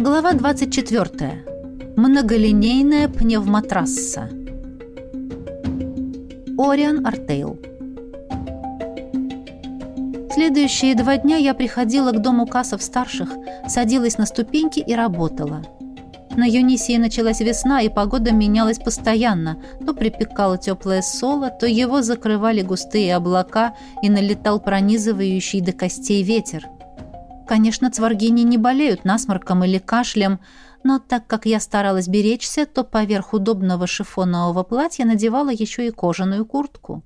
Глава 24. Многолинейная пневмотрасса. Ориан Артейл. Следующие два дня я приходила к дому кассов-старших, садилась на ступеньки и работала. На Юнисии началась весна, и погода менялась постоянно. То припекало теплое соло, то его закрывали густые облака, и налетал пронизывающий до костей ветер. Конечно, цваргини не болеют насморком или кашлем, но так как я старалась беречься, то поверх удобного шифонового платья надевала еще и кожаную куртку.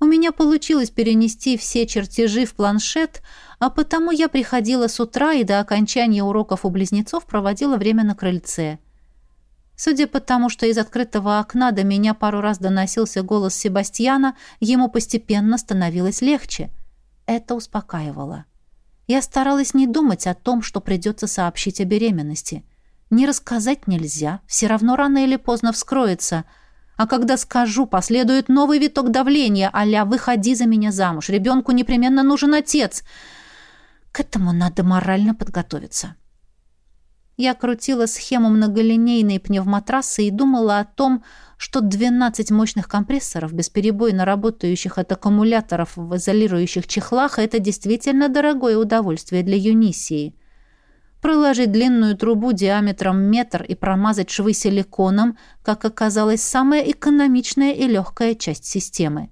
У меня получилось перенести все чертежи в планшет, а потому я приходила с утра и до окончания уроков у близнецов проводила время на крыльце. Судя по тому, что из открытого окна до меня пару раз доносился голос Себастьяна, ему постепенно становилось легче. Это успокаивало. Я старалась не думать о том, что придется сообщить о беременности. Не рассказать нельзя, все равно рано или поздно вскроется. А когда скажу, последует новый виток давления, аля «выходи за меня замуж, ребенку непременно нужен отец». К этому надо морально подготовиться. Я крутила схему многолинейной пневмотрассы и думала о том, что 12 мощных компрессоров, бесперебойно работающих от аккумуляторов в изолирующих чехлах, это действительно дорогое удовольствие для Юнисии. Проложить длинную трубу диаметром метр и промазать швы силиконом, как оказалось, самая экономичная и легкая часть системы.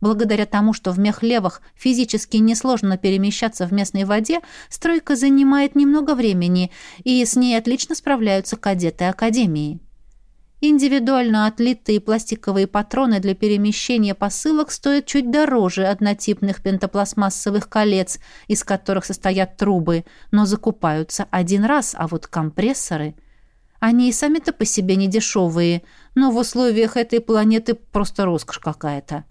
Благодаря тому, что в мехлевах физически несложно перемещаться в местной воде, стройка занимает немного времени, и с ней отлично справляются кадеты Академии. Индивидуально отлитые пластиковые патроны для перемещения посылок стоят чуть дороже однотипных пентопластмассовых колец, из которых состоят трубы, но закупаются один раз, а вот компрессоры... Они и сами-то по себе не дешевые, но в условиях этой планеты просто роскошь какая-то.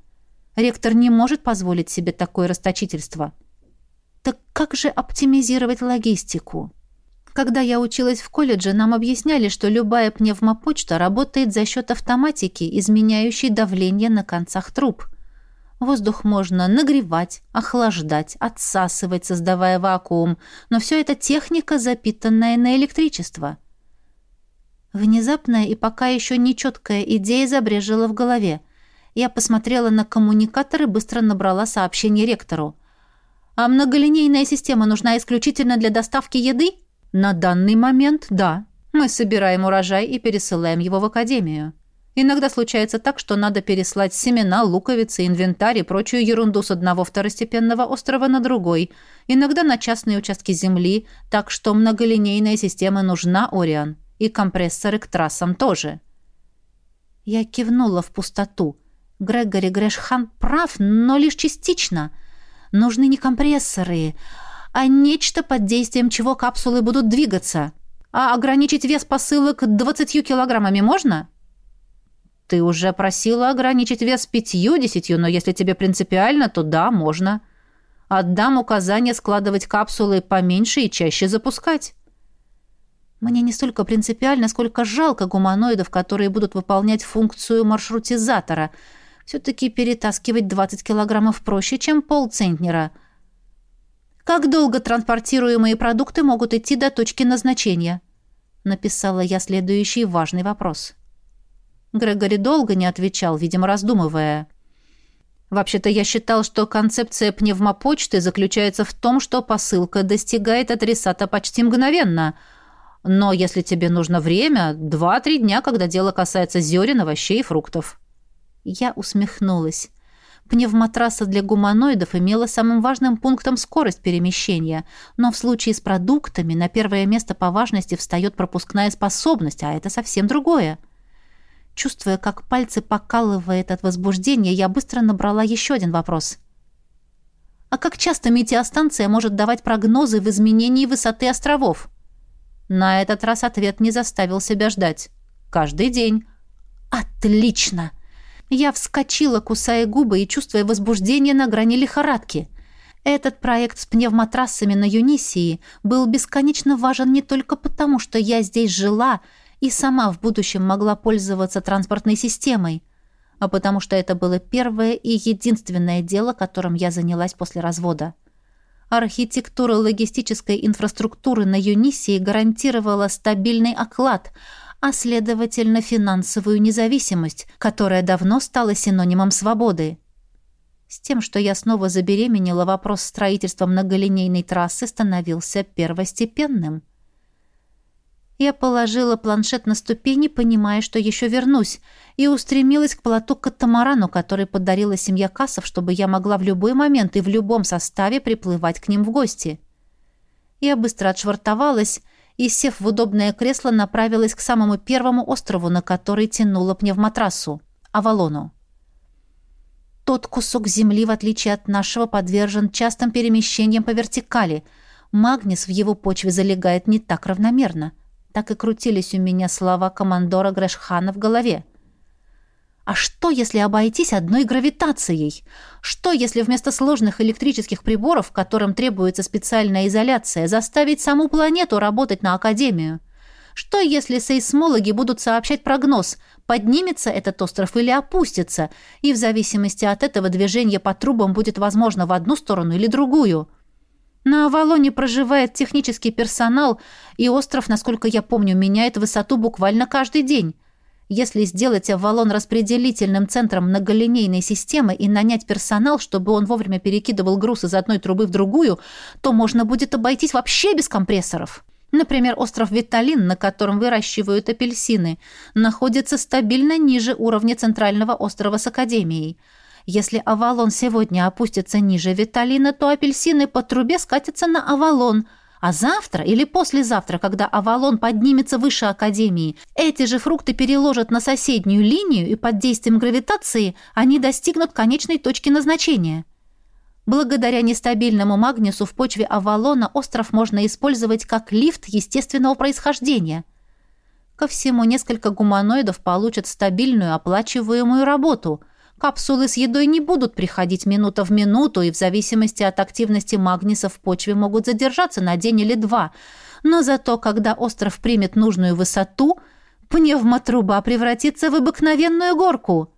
Ректор не может позволить себе такое расточительство. Так как же оптимизировать логистику? Когда я училась в колледже, нам объясняли, что любая пневмопочта работает за счет автоматики, изменяющей давление на концах труб. Воздух можно нагревать, охлаждать, отсасывать, создавая вакуум, но все это техника, запитанная на электричество. Внезапная и пока еще нечеткая идея забрежила в голове – я посмотрела на коммуникатор и быстро набрала сообщение ректору. «А многолинейная система нужна исключительно для доставки еды?» «На данный момент – да. Мы собираем урожай и пересылаем его в академию. Иногда случается так, что надо переслать семена, луковицы, инвентарь и прочую ерунду с одного второстепенного острова на другой, иногда на частные участки земли, так что многолинейная система нужна, Ориан, и компрессоры к трассам тоже». Я кивнула в пустоту – Грегори Грэшхан прав, но лишь частично. Нужны не компрессоры, а нечто, под действием чего капсулы будут двигаться. А ограничить вес посылок 20 килограммами можно? Ты уже просила ограничить вес пятью-десятью, но если тебе принципиально, то да, можно. Отдам указание складывать капсулы поменьше и чаще запускать. Мне не столько принципиально, сколько жалко гуманоидов, которые будут выполнять функцию маршрутизатора – все-таки перетаскивать 20 килограммов проще, чем полцентнера. «Как долго транспортируемые продукты могут идти до точки назначения?» Написала я следующий важный вопрос. Грегори долго не отвечал, видимо, раздумывая. Вообще-то я считал, что концепция пневмопочты заключается в том, что посылка достигает адресата почти мгновенно. Но если тебе нужно время, 2-3 дня, когда дело касается зерен, овощей и фруктов. Я усмехнулась. Пневмотрасса для гуманоидов имела самым важным пунктом скорость перемещения, но в случае с продуктами на первое место по важности встает пропускная способность, а это совсем другое. Чувствуя, как пальцы покалывает от возбуждения, я быстро набрала еще один вопрос. А как часто метеостанция может давать прогнозы в изменении высоты островов? На этот раз ответ не заставил себя ждать. Каждый день. Отлично! Я вскочила, кусая губы и чувствуя возбуждение на грани лихорадки. Этот проект с пневмотрассами на Юнисии был бесконечно важен не только потому, что я здесь жила и сама в будущем могла пользоваться транспортной системой, а потому что это было первое и единственное дело, которым я занялась после развода. Архитектура логистической инфраструктуры на Юнисии гарантировала стабильный оклад, а следовательно финансовую независимость, которая давно стала синонимом свободы. С тем, что я снова забеременела, вопрос строительства многолинейной трассы становился первостепенным. Я положила планшет на ступени, понимая, что еще вернусь, и устремилась к плоту катамарану, который подарила семья Кассов, чтобы я могла в любой момент и в любом составе приплывать к ним в гости. Я быстро отшвартовалась и, сев в удобное кресло, направилась к самому первому острову, на который тянула пневмотрассу — Авалону. Тот кусок земли, в отличие от нашего, подвержен частым перемещениям по вертикали. Магнис в его почве залегает не так равномерно — так и крутились у меня слова командора Грэшхана в голове. А что, если обойтись одной гравитацией? Что, если вместо сложных электрических приборов, которым требуется специальная изоляция, заставить саму планету работать на Академию? Что, если сейсмологи будут сообщать прогноз, поднимется этот остров или опустится, и в зависимости от этого движение по трубам будет возможно в одну сторону или другую? На Авалоне проживает технический персонал, и остров, насколько я помню, меняет высоту буквально каждый день. Если сделать Авалон распределительным центром многолинейной системы и нанять персонал, чтобы он вовремя перекидывал груз из одной трубы в другую, то можно будет обойтись вообще без компрессоров. Например, остров Виталин, на котором выращивают апельсины, находится стабильно ниже уровня центрального острова с Академией – если Авалон сегодня опустится ниже Виталина, то апельсины по трубе скатятся на Авалон. А завтра или послезавтра, когда Авалон поднимется выше Академии, эти же фрукты переложат на соседнюю линию, и под действием гравитации они достигнут конечной точки назначения. Благодаря нестабильному магнису в почве Авалона остров можно использовать как лифт естественного происхождения. Ко всему, несколько гуманоидов получат стабильную оплачиваемую работу – Капсулы с едой не будут приходить минута в минуту и в зависимости от активности магниса в почве могут задержаться на день или два. Но зато, когда остров примет нужную высоту, пневмотруба превратится в обыкновенную горку.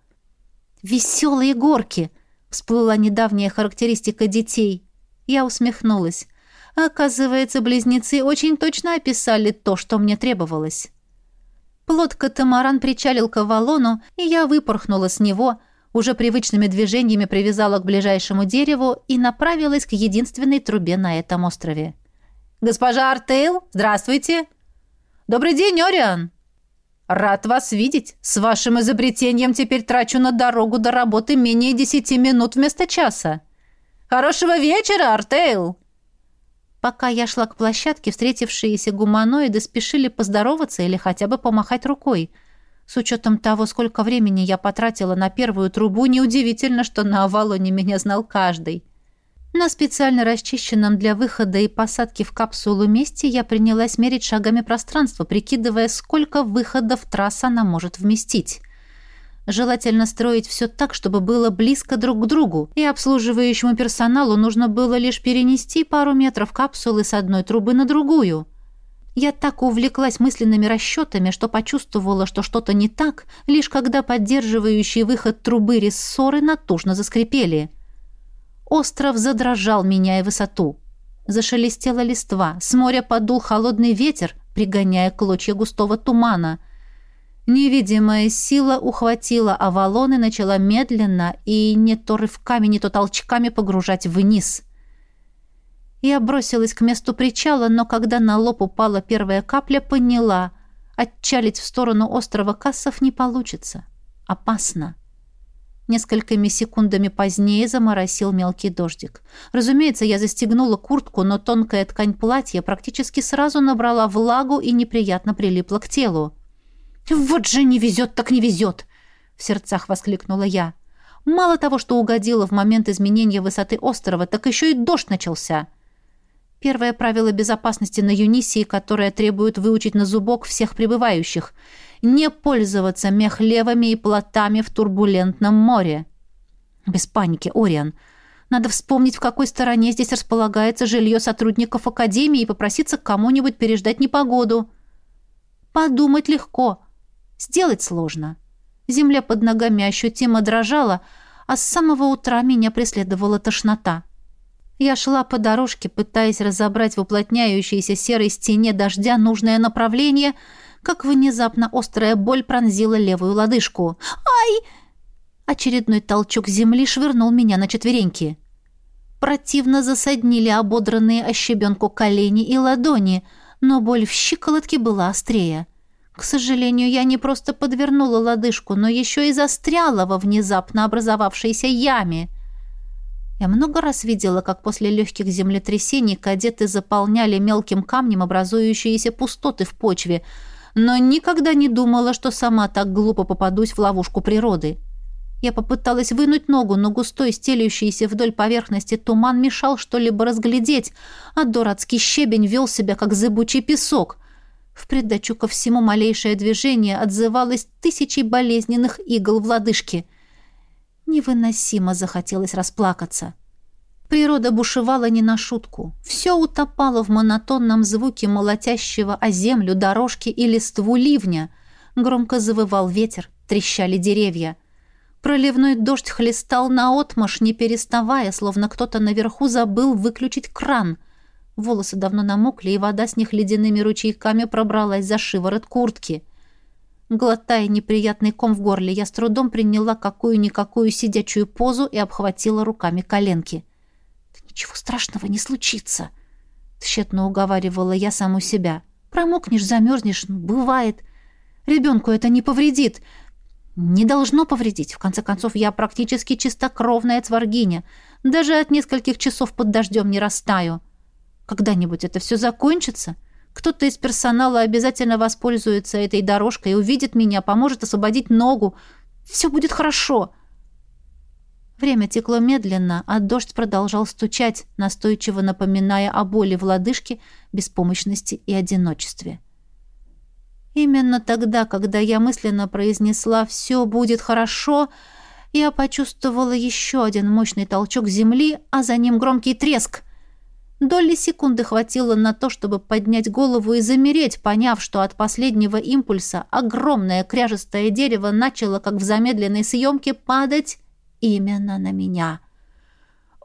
«Веселые горки!» — всплыла недавняя характеристика детей. Я усмехнулась. Оказывается, близнецы очень точно описали то, что мне требовалось. Плод-катамаран причалил к Авалону, и я выпорхнула с него — уже привычными движениями привязала к ближайшему дереву и направилась к единственной трубе на этом острове. «Госпожа Артейл, здравствуйте!» «Добрый день, Ориан!» «Рад вас видеть. С вашим изобретением теперь трачу на дорогу до работы менее десяти минут вместо часа. Хорошего вечера, Артейл!» Пока я шла к площадке, встретившиеся гуманоиды спешили поздороваться или хотя бы помахать рукой – с учетом того, сколько времени я потратила на первую трубу, неудивительно, что на Авалоне меня знал каждый. На специально расчищенном для выхода и посадки в капсулу месте я принялась мерить шагами пространство, прикидывая, сколько выходов трасса она может вместить. Желательно строить все так, чтобы было близко друг к другу, и обслуживающему персоналу нужно было лишь перенести пару метров капсулы с одной трубы на другую – я так увлеклась мысленными расчетами, что почувствовала, что что-то не так, лишь когда поддерживающие выход трубы рессоры натужно заскрипели. Остров задрожал, меняя высоту. Зашелестела листва, с моря подул холодный ветер, пригоняя клочья густого тумана. Невидимая сила ухватила Авалон и начала медленно и не то рывками, не то толчками погружать вниз — я бросилась к месту причала, но когда на лоб упала первая капля, поняла. Отчалить в сторону острова Кассов не получится. Опасно. Несколькими секундами позднее заморосил мелкий дождик. Разумеется, я застегнула куртку, но тонкая ткань платья практически сразу набрала влагу и неприятно прилипла к телу. «Вот же не везет, так не везет!» — в сердцах воскликнула я. «Мало того, что угодила в момент изменения высоты острова, так еще и дождь начался!» Первое правило безопасности на Юнисии, которое требует выучить на зубок всех прибывающих – не пользоваться мехлевами и плотами в турбулентном море. Без паники, Ориан. Надо вспомнить, в какой стороне здесь располагается жилье сотрудников Академии и попроситься к кому-нибудь переждать непогоду. Подумать легко. Сделать сложно. Земля под ногами ощутимо дрожала, а с самого утра меня преследовала тошнота. Я шла по дорожке, пытаясь разобрать в уплотняющейся серой стене дождя нужное направление, как внезапно острая боль пронзила левую лодыжку. «Ай!» Очередной толчок земли швырнул меня на четвереньки. Противно засаднили ободранные о щебенку колени и ладони, но боль в щиколотке была острее. К сожалению, я не просто подвернула лодыжку, но еще и застряла во внезапно образовавшейся яме. Я много раз видела, как после легких землетрясений кадеты заполняли мелким камнем образующиеся пустоты в почве, но никогда не думала, что сама так глупо попадусь в ловушку природы. Я попыталась вынуть ногу, но густой, стелющийся вдоль поверхности туман мешал что-либо разглядеть, а дурацкий щебень вел себя, как зыбучий песок. В придачу ко всему малейшее движение отзывалось тысячей болезненных игл в лодыжке. Невыносимо захотелось расплакаться. Природа бушевала не на шутку. Все утопало в монотонном звуке молотящего о землю дорожки и листву ливня. Громко завывал ветер, трещали деревья — Проливной дождь хлестал наотмашь, не переставая, словно кто-то наверху забыл выключить кран. Волосы давно намокли, и вода с них ледяными ручейками пробралась за шиворот куртки. Глотая неприятный ком в горле, я с трудом приняла какую-никакую сидячую позу и обхватила руками коленки. «Да ничего страшного не случится!» Тщетно уговаривала я саму себя. «Промокнешь, замерзнешь, ну, бывает. Ребенку это не повредит. Не должно повредить. В конце концов, я практически чистокровная цваргиня. Даже от нескольких часов под дождем не растаю. Когда-нибудь это все закончится. Кто-то из персонала обязательно воспользуется этой дорожкой, увидит меня, поможет освободить ногу. Все будет хорошо. Время текло медленно, а дождь продолжал стучать, настойчиво напоминая о боли в лодыжке, беспомощности и одиночестве. — Именно тогда, когда я мысленно произнесла «все будет хорошо», я почувствовала еще один мощный толчок земли, а за ним громкий треск. Доли секунды хватило на то, чтобы поднять голову и замереть, поняв, что от последнего импульса огромное кряжестое дерево начало, как в замедленной съемке, падать именно на меня.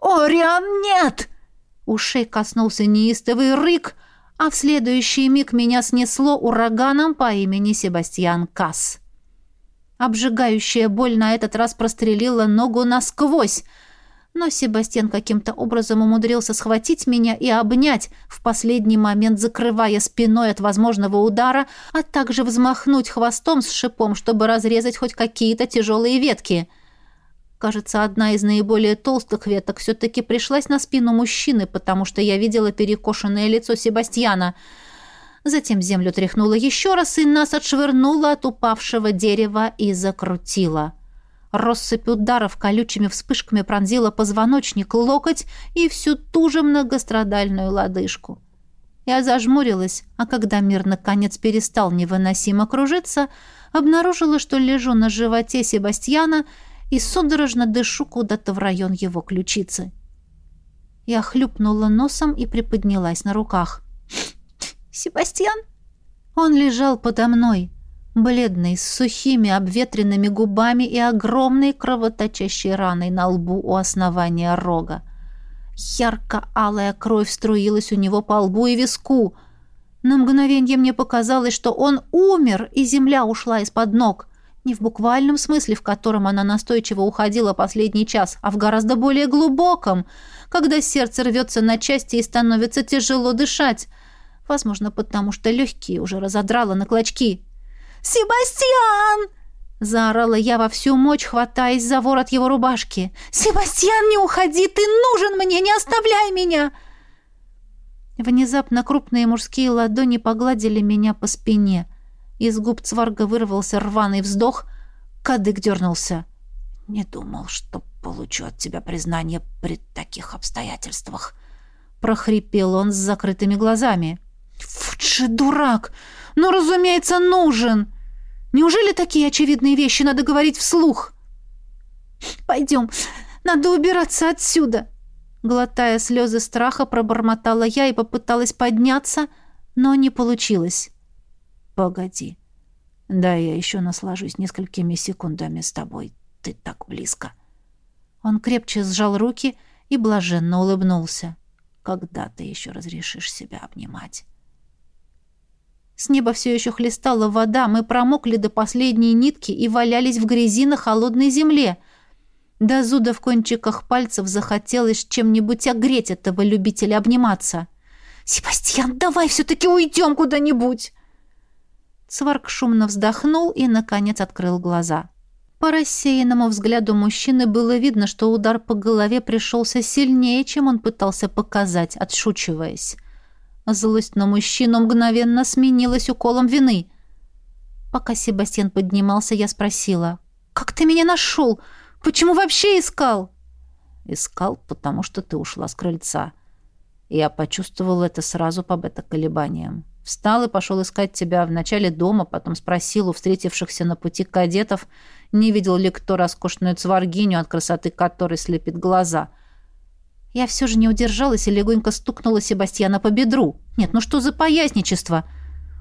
«Ориан, нет!» Ушей коснулся неистовый рык, а в следующий миг меня снесло ураганом по имени Себастьян Касс. Обжигающая боль на этот раз прострелила ногу насквозь, но Себастьян каким-то образом умудрился схватить меня и обнять, в последний момент закрывая спиной от возможного удара, а также взмахнуть хвостом с шипом, чтобы разрезать хоть какие-то тяжелые ветки — Кажется, одна из наиболее толстых веток все-таки пришлась на спину мужчины, потому что я видела перекошенное лицо Себастьяна. Затем землю тряхнула еще раз и нас отшвырнула от упавшего дерева и закрутила. Россыпь ударов колючими вспышками пронзила позвоночник, локоть и всю ту же многострадальную лодыжку. Я зажмурилась, а когда мир наконец перестал невыносимо кружиться, обнаружила, что лежу на животе Себастьяна и судорожно дышу куда-то в район его ключицы. Я хлюпнула носом и приподнялась на руках. «Себастьян?» Он лежал подо мной, бледный, с сухими обветренными губами и огромной кровоточащей раной на лбу у основания рога. Ярко-алая кровь струилась у него по лбу и виску. На мгновение мне показалось, что он умер, и земля ушла из-под ног. Не в буквальном смысле, в котором она настойчиво уходила последний час, а в гораздо более глубоком, когда сердце рвется на части и становится тяжело дышать. Возможно, потому что легкие уже разодрало на клочки. «Себастьян!» Заорала я во всю мощь, хватаясь за ворот его рубашки. «Себастьян, не уходи! Ты нужен мне! Не оставляй меня!» Внезапно крупные мужские ладони погладили меня по спине. Из губ цварга вырвался рваный вздох. Кадык дернулся. «Не думал, что получу от тебя признание при таких обстоятельствах», — прохрипел он с закрытыми глазами. «Вот дурак! Ну, разумеется, нужен! Неужели такие очевидные вещи надо говорить вслух?» «Пойдем, надо убираться отсюда!» Глотая слезы страха, пробормотала я и попыталась подняться, но не получилось. «Погоди. Да, я еще наслажусь несколькими секундами с тобой. Ты так близко». Он крепче сжал руки, и блаженно улыбнулся. «Когда ты еще разрешишь себя обнимать?» С неба все еще хлестала вода, мы промокли до последней нитки и валялись в грязи на холодной земле. До зуда в кончиках пальцев захотелось чем-нибудь огреть этого любителя обниматься. «Себастьян, давай все-таки уйдем куда-нибудь!» Сварк шумно вздохнул и, наконец, открыл глаза. По рассеянному взгляду мужчины было видно, что удар по голове пришелся сильнее, чем он пытался показать, отшучиваясь. Злость на мужчину мгновенно сменилась уколом вины. Пока Себастьян поднимался, я спросила. «Как ты меня нашел? Почему вообще искал?» «Искал, потому что ты ушла с крыльца. Я почувствовал это сразу по бета-колебаниям. Встал и пошел искать тебя в начале дома, потом спросил у встретившихся на пути кадетов, не видел ли кто роскошную цваргиню, от красоты которой слепит глаза — я все же не удержалась и легонько стукнула Себастьяна по бедру. Нет, ну что за поясничество?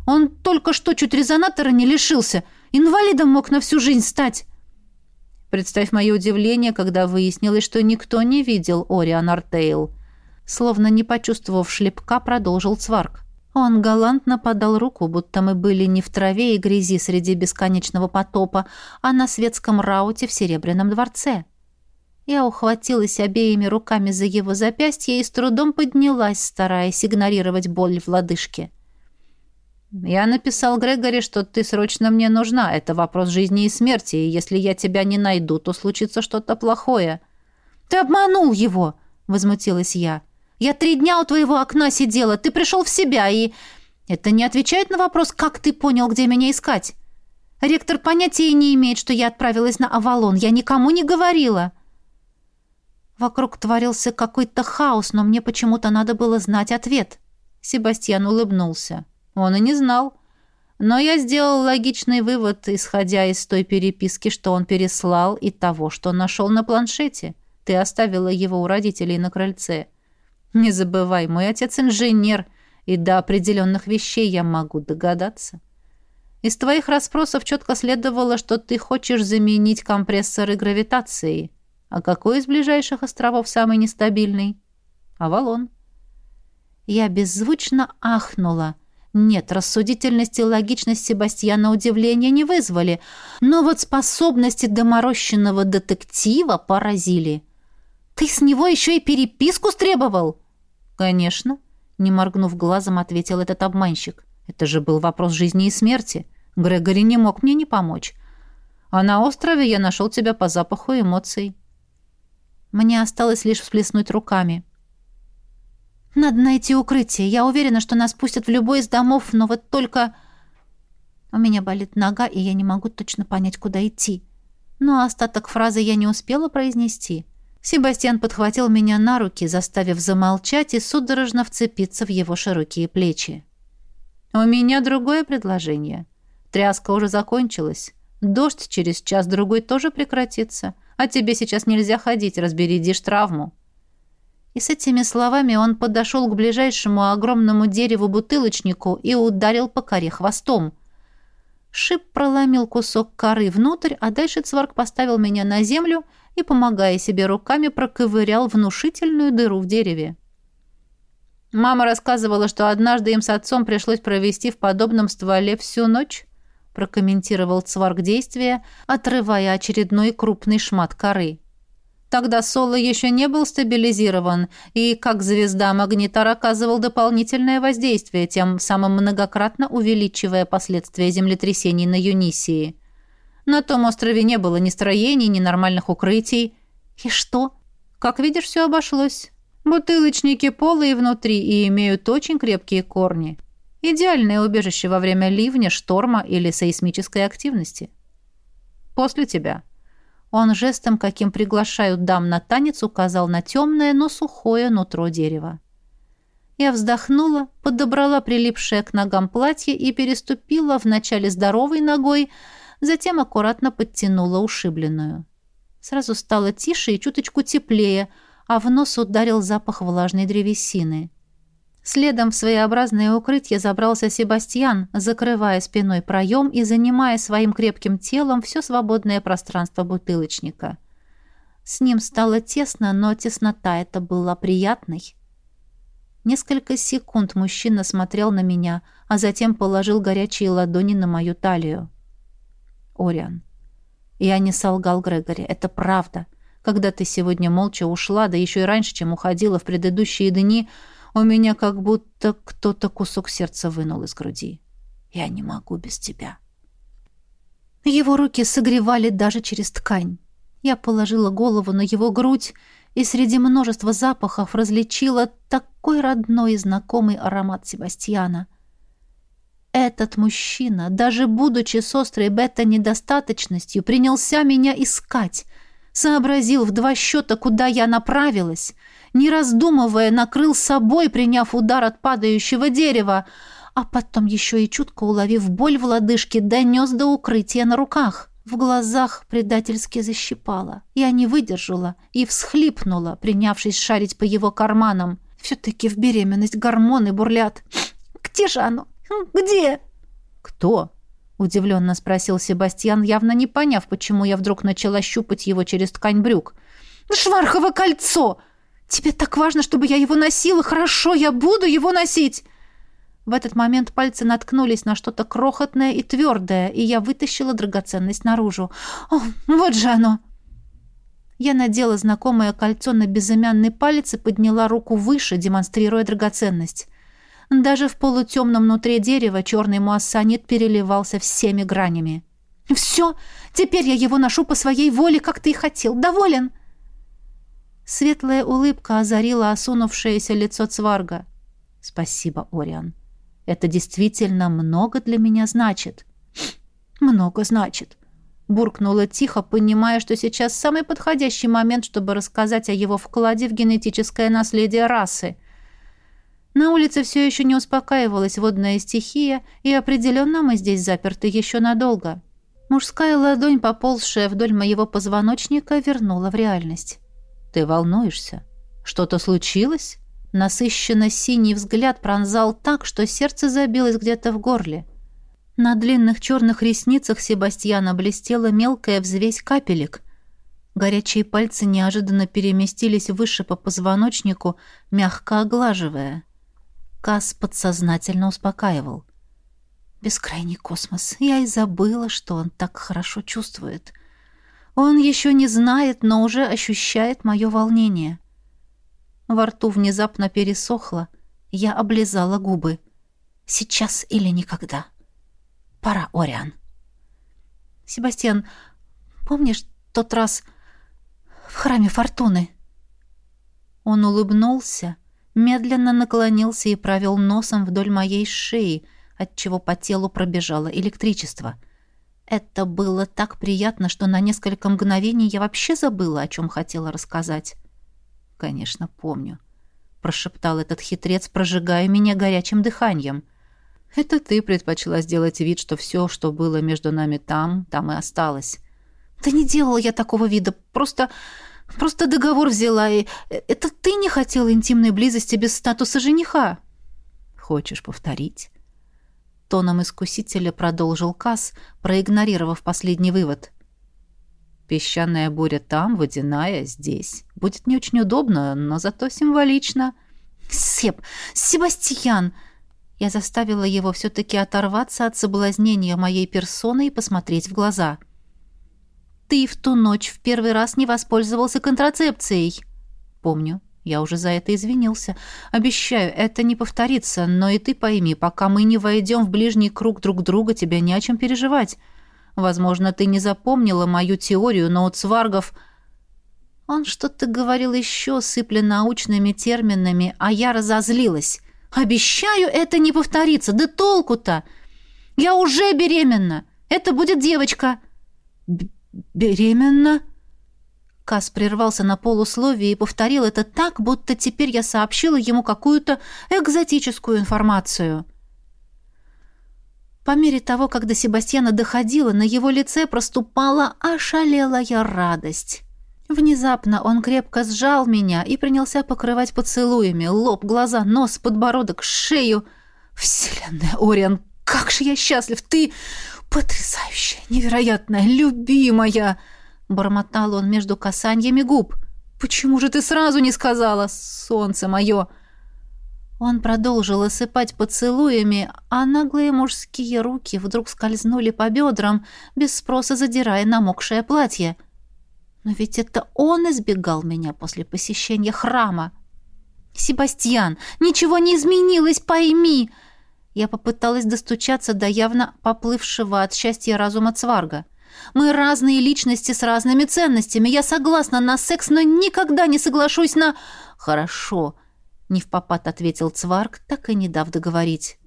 Он только что чуть резонатора не лишился. Инвалидом мог на всю жизнь стать. Представь мое удивление, когда выяснилось, что никто не видел Ориан Артейл. Словно не почувствовав шлепка, продолжил Цварк. Он галантно подал руку, будто мы были не в траве и грязи среди бесконечного потопа, а на светском рауте в Серебряном дворце. Я ухватилась обеими руками за его запястье и с трудом поднялась, стараясь игнорировать боль в лодыжке. «Я написал Грегори, что ты срочно мне нужна. Это вопрос жизни и смерти, и если я тебя не найду, то случится что-то плохое». «Ты обманул его!» — возмутилась я. «Я три дня у твоего окна сидела, ты пришел в себя, и...» «Это не отвечает на вопрос, как ты понял, где меня искать?» «Ректор понятия не имеет, что я отправилась на Авалон. Я никому не говорила». Вокруг творился какой-то хаос, но мне почему-то надо было знать ответ. Себастьян улыбнулся. Он и не знал. Но я сделал логичный вывод, исходя из той переписки, что он переслал, и того, что нашел на планшете. Ты оставила его у родителей на крыльце. Не забывай, мой отец инженер, и до определенных вещей я могу догадаться. Из твоих расспросов четко следовало, что ты хочешь заменить компрессоры гравитацией. А какой из ближайших островов самый нестабильный? Авалон. Я беззвучно ахнула. Нет, рассудительность и логичность Себастьяна удивления не вызвали, но вот способности доморощенного детектива поразили. «Ты с него еще и переписку стребовал?» «Конечно», — не моргнув глазом, ответил этот обманщик. «Это же был вопрос жизни и смерти. Грегори не мог мне не помочь. А на острове я нашел тебя по запаху эмоций». Мне осталось лишь всплеснуть руками. «Надо найти укрытие. Я уверена, что нас пустят в любой из домов, но вот только...» У меня болит нога, и я не могу точно понять, куда идти. Но остаток фразы я не успела произнести. Себастьян подхватил меня на руки, заставив замолчать и судорожно вцепиться в его широкие плечи. «У меня другое предложение. Тряска уже закончилась. Дождь через час-другой тоже прекратится. А тебе сейчас нельзя ходить, разбередишь травму». И с этими словами он подошел к ближайшему огромному дереву-бутылочнику и ударил по коре хвостом. Шип проломил кусок коры внутрь, а дальше Цварк поставил меня на землю и, помогая себе руками, проковырял внушительную дыру в дереве. Мама рассказывала, что однажды им с отцом пришлось провести в подобном стволе всю ночь, прокомментировал Цварк действия, отрывая очередной крупный шмат коры. Тогда Соло еще не был стабилизирован, и, как звезда, магнитар оказывал дополнительное воздействие, тем самым многократно увеличивая последствия землетрясений на Юнисии. На том острове не было ни строений, ни нормальных укрытий. И что? Как видишь, все обошлось. Бутылочники полые внутри и имеют очень крепкие корни. Идеальное убежище во время ливня, шторма или сейсмической активности. После тебя. Он жестом, каким приглашают дам на танец, указал на темное, но сухое нутро дерева. Я вздохнула, подобрала прилипшее к ногам платье и переступила вначале здоровой ногой, затем аккуратно подтянула ушибленную. Сразу стало тише и чуточку теплее, а в нос ударил запах влажной древесины. Следом в своеобразное укрытие забрался Себастьян, закрывая спиной проем и занимая своим крепким телом все свободное пространство бутылочника. С ним стало тесно, но теснота эта была приятной. Несколько секунд мужчина смотрел на меня, а затем положил горячие ладони на мою талию. «Ориан, я не солгал Грегори, это правда. Когда ты сегодня молча ушла, да еще и раньше, чем уходила в предыдущие дни, у меня как будто кто-то кусок сердца вынул из груди. Я не могу без тебя». Его руки согревали даже через ткань. Я положила голову на его грудь и среди множества запахов различила такой родной и знакомый аромат Себастьяна. Этот мужчина, даже будучи с острой бета-недостаточностью, принялся меня искать, сообразил в два счета, куда я направилась, не раздумывая, накрыл собой, приняв удар от падающего дерева, а потом еще и чутко уловив боль в лодыжке, донес до укрытия на руках. В глазах предательски защипала. Я не выдержала и всхлипнула, принявшись шарить по его карманам. Все-таки в беременность гормоны бурлят. «Где же оно? Где?» «Кто?» — удивленно спросил Себастьян, явно не поняв, почему я вдруг начала щупать его через ткань брюк. «Швархово кольцо! Тебе так важно, чтобы я его носила? Хорошо, я буду его носить!» В этот момент пальцы наткнулись на что-то крохотное и твердое, и я вытащила драгоценность наружу. «О, вот же оно!» Я надела знакомое кольцо на безымянный палец и подняла руку выше, демонстрируя драгоценность. Даже в полутемном внутри дерева черный муассанит переливался всеми гранями. «Все! Теперь я его ношу по своей воле, как ты и хотел. Доволен?» Светлая улыбка озарила осунувшееся лицо Цварга. «Спасибо, Ориан. Это действительно много для меня значит. Много значит. Буркнула тихо, понимая, что сейчас самый подходящий момент, чтобы рассказать о его вкладе в генетическое наследие расы. На улице все еще не успокаивалась водная стихия, и определенно мы здесь заперты еще надолго. Мужская ладонь, поползшая вдоль моего позвоночника, вернула в реальность. «Ты волнуешься? Что-то случилось?» Насыщенно синий взгляд пронзал так, что сердце забилось где-то в горле. На длинных черных ресницах Себастьяна блестела мелкая взвесь капелек. Горячие пальцы неожиданно переместились выше по позвоночнику, мягко оглаживая. Кас подсознательно успокаивал. Бескрайний космос. Я и забыла, что он так хорошо чувствует. Он еще не знает, но уже ощущает мое волнение. Во рту внезапно пересохло. Я облизала губы. Сейчас или никогда. Пора, Ориан. Себастьян, помнишь тот раз в храме Фортуны? Он улыбнулся, медленно наклонился и провел носом вдоль моей шеи, отчего по телу пробежало электричество. Это было так приятно, что на несколько мгновений я вообще забыла, о чем хотела рассказать. «Конечно, помню», — прошептал этот хитрец, прожигая меня горячим дыханием. «Это ты предпочла сделать вид, что все, что было между нами там, там и осталось». «Да не делала я такого вида, просто... просто договор взяла, и... Это ты не хотела интимной близости без статуса жениха?» «Хочешь повторить?» Тоном искусителя продолжил Касс, проигнорировав последний вывод. Песчаная буря там, водяная здесь. Будет не очень удобно, но зато символично. Сеп, Себастьян! Я заставила его все-таки оторваться от соблазнения моей персоны и посмотреть в глаза. Ты в ту ночь в первый раз не воспользовался контрацепцией. Помню. Я уже за это извинился. Обещаю, это не повторится, но и ты пойми, пока мы не войдем в ближний круг друг друга, тебе не о чем переживать. Возможно, ты не запомнила мою теорию, но у цваргов... Он что-то говорил еще, сыпля научными терминами, а я разозлилась. «Обещаю, это не повторится. Да толку-то! Я уже беременна. Это будет девочка». «Беременна?» Кас прервался на полусловие и повторил это так, будто теперь я сообщила ему какую-то экзотическую информацию. По мере того, как до Себастьяна доходило, на его лице проступала ошалелая радость. Внезапно он крепко сжал меня и принялся покрывать поцелуями лоб, глаза, нос, подбородок, шею. «Вселенная, Ориан, как же я счастлив! Ты потрясающая, невероятная, любимая!» Бормотал он между касаниями губ. «Почему же ты сразу не сказала, солнце мое?» Он продолжил осыпать поцелуями, а наглые мужские руки вдруг скользнули по бедрам, без спроса задирая намокшее платье. Но ведь это он избегал меня после посещения храма. «Себастьян, ничего не изменилось, пойми!» Я попыталась достучаться до явно поплывшего от счастья разума Цварга. «Мы разные личности с разными ценностями. Я согласна на секс, но никогда не соглашусь на...» «Хорошо», — не в попад ответил Цварг, так и не дав договорить.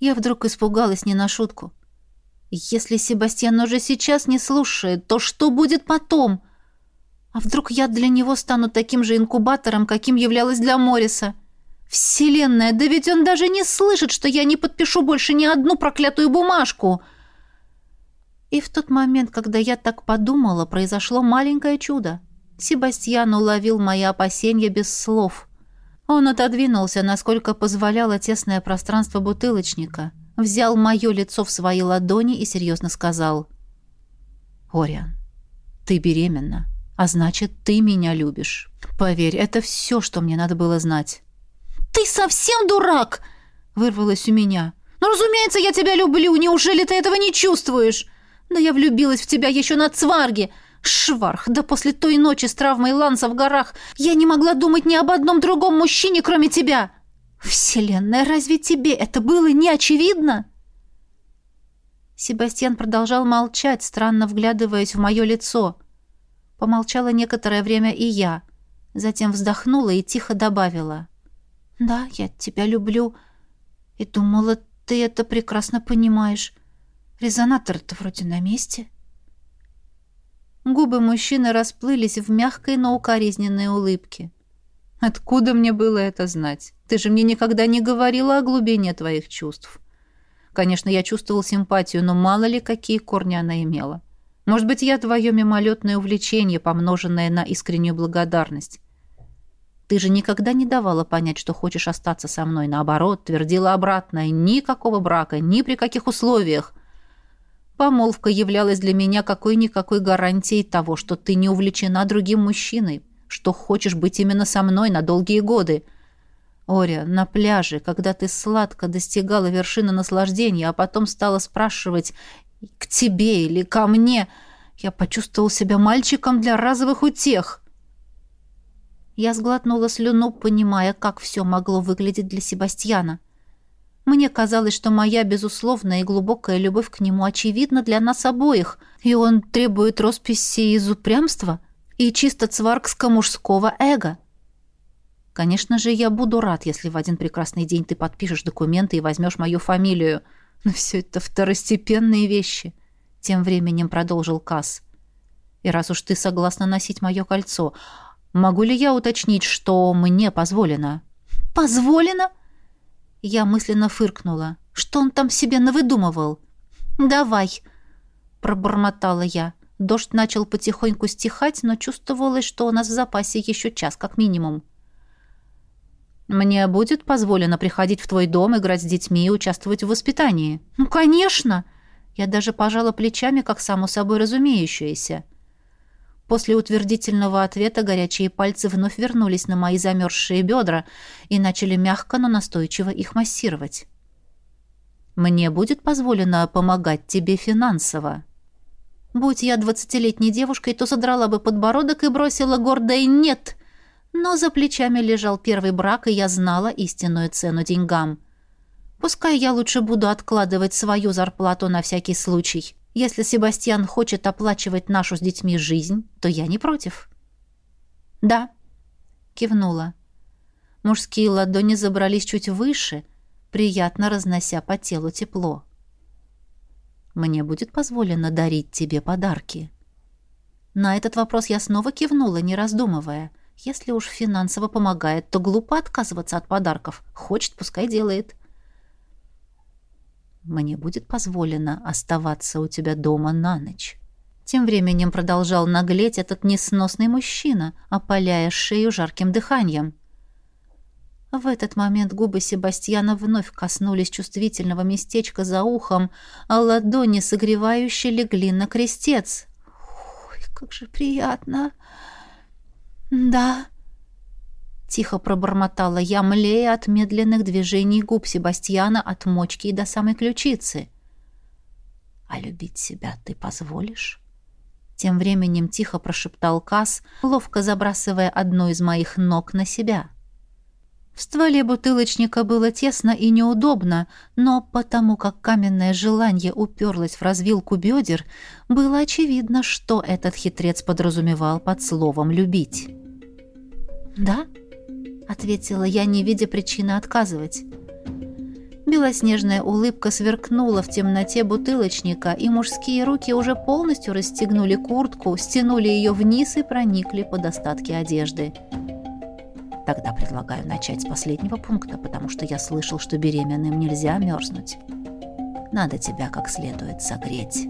Я вдруг испугалась не на шутку. «Если Себастьян уже сейчас не слушает, то что будет потом?» А вдруг я для него стану таким же инкубатором, каким являлась для Морриса? Вселенная, да ведь он даже не слышит, что я не подпишу больше ни одну проклятую бумажку. И в тот момент, когда я так подумала, произошло маленькое чудо. Себастьян уловил мои опасения без слов. Он отодвинулся, насколько позволяло тесное пространство бутылочника, взял мое лицо в свои ладони и серьезно сказал. «Ориан, ты беременна, а значит, ты меня любишь. Поверь, это все, что мне надо было знать». «Ты совсем дурак!» — вырвалось у меня. «Ну, разумеется, я тебя люблю. Неужели ты этого не чувствуешь? Да я влюбилась в тебя еще на цварге. Шварх, да после той ночи с травмой Ланса в горах я не могла думать ни об одном другом мужчине, кроме тебя. Вселенная, разве тебе это было не очевидно?» Себастьян продолжал молчать, странно вглядываясь в мое лицо. Помолчала некоторое время и я. Затем вздохнула и тихо добавила. «Да, я тебя люблю. И думала, ты это прекрасно понимаешь. Резонатор-то вроде на месте». Губы мужчины расплылись в мягкой, но укоризненной улыбке. «Откуда мне было это знать? Ты же мне никогда не говорила о глубине твоих чувств. Конечно, я чувствовал симпатию, но мало ли, какие корни она имела. Может быть, я твое мимолетное увлечение, помноженное на искреннюю благодарность. Ты же никогда не давала понять, что хочешь остаться со мной. Наоборот, твердила обратное. Никакого брака, ни при каких условиях. Помолвка являлась для меня какой-никакой гарантией того, что ты не увлечена другим мужчиной, что хочешь быть именно со мной на долгие годы. Оря, на пляже, когда ты сладко достигала вершины наслаждения, а потом стала спрашивать «к тебе или ко мне», я почувствовал себя мальчиком для разовых утех. Я сглотнула слюну, понимая, как все могло выглядеть для Себастьяна. Мне казалось, что моя безусловная и глубокая любовь к нему очевидна для нас обоих, и он требует росписи из упрямства и чисто цваргско-мужского эго. Конечно же, я буду рад, если в один прекрасный день ты подпишешь документы и возьмешь мою фамилию. Но все это второстепенные вещи. Тем временем продолжил Касс. И раз уж ты согласна носить мое кольцо, Могу ли я уточнить, что мне позволено? Позволено? Я мысленно фыркнула. Что он там себе навыдумывал? Давай, пробормотала я. Дождь начал потихоньку стихать, но чувствовалось, что у нас в запасе еще час, как минимум. «Мне будет позволено приходить в твой дом, играть с детьми и участвовать в воспитании?» «Ну, конечно!» Я даже пожала плечами, как само собой разумеющееся. После утвердительного ответа горячие пальцы вновь вернулись на мои замерзшие бедра и начали мягко, но настойчиво их массировать. «Мне будет позволено помогать тебе финансово». Будь я двадцатилетней девушкой, то задрала бы подбородок и бросила гордое «нет». Но за плечами лежал первый брак, и я знала истинную цену деньгам. Пускай я лучше буду откладывать свою зарплату на всякий случай. Если Себастьян хочет оплачивать нашу с детьми жизнь, то я не против. Да, кивнула. Мужские ладони забрались чуть выше, приятно разнося по телу тепло. Мне будет позволено дарить тебе подарки. На этот вопрос я снова кивнула, не раздумывая. Если уж финансово помогает, то глупо отказываться от подарков. Хочет, пускай делает. — мне будет позволено оставаться у тебя дома на ночь». Тем временем продолжал наглеть этот несносный мужчина, опаляя шею жарким дыханием. В этот момент губы Себастьяна вновь коснулись чувствительного местечка за ухом, а ладони согревающе легли на крестец. Ой, как же приятно!» «Да», — тихо пробормотала я, млея от медленных движений губ Себастьяна от мочки и до самой ключицы. «А любить себя ты позволишь?» Тем временем тихо прошептал Кас, ловко забрасывая одну из моих ног на себя. В стволе бутылочника было тесно и неудобно, но потому как каменное желание уперлось в развилку бедер, было очевидно, что этот хитрец подразумевал под словом «любить». «Да?» — ответила я, не видя причины отказывать. Белоснежная улыбка сверкнула в темноте бутылочника, и мужские руки уже полностью расстегнули куртку, стянули ее вниз и проникли под остатки одежды. Тогда предлагаю начать с последнего пункта, потому что я слышал, что беременным нельзя мерзнуть. Надо тебя как следует согреть».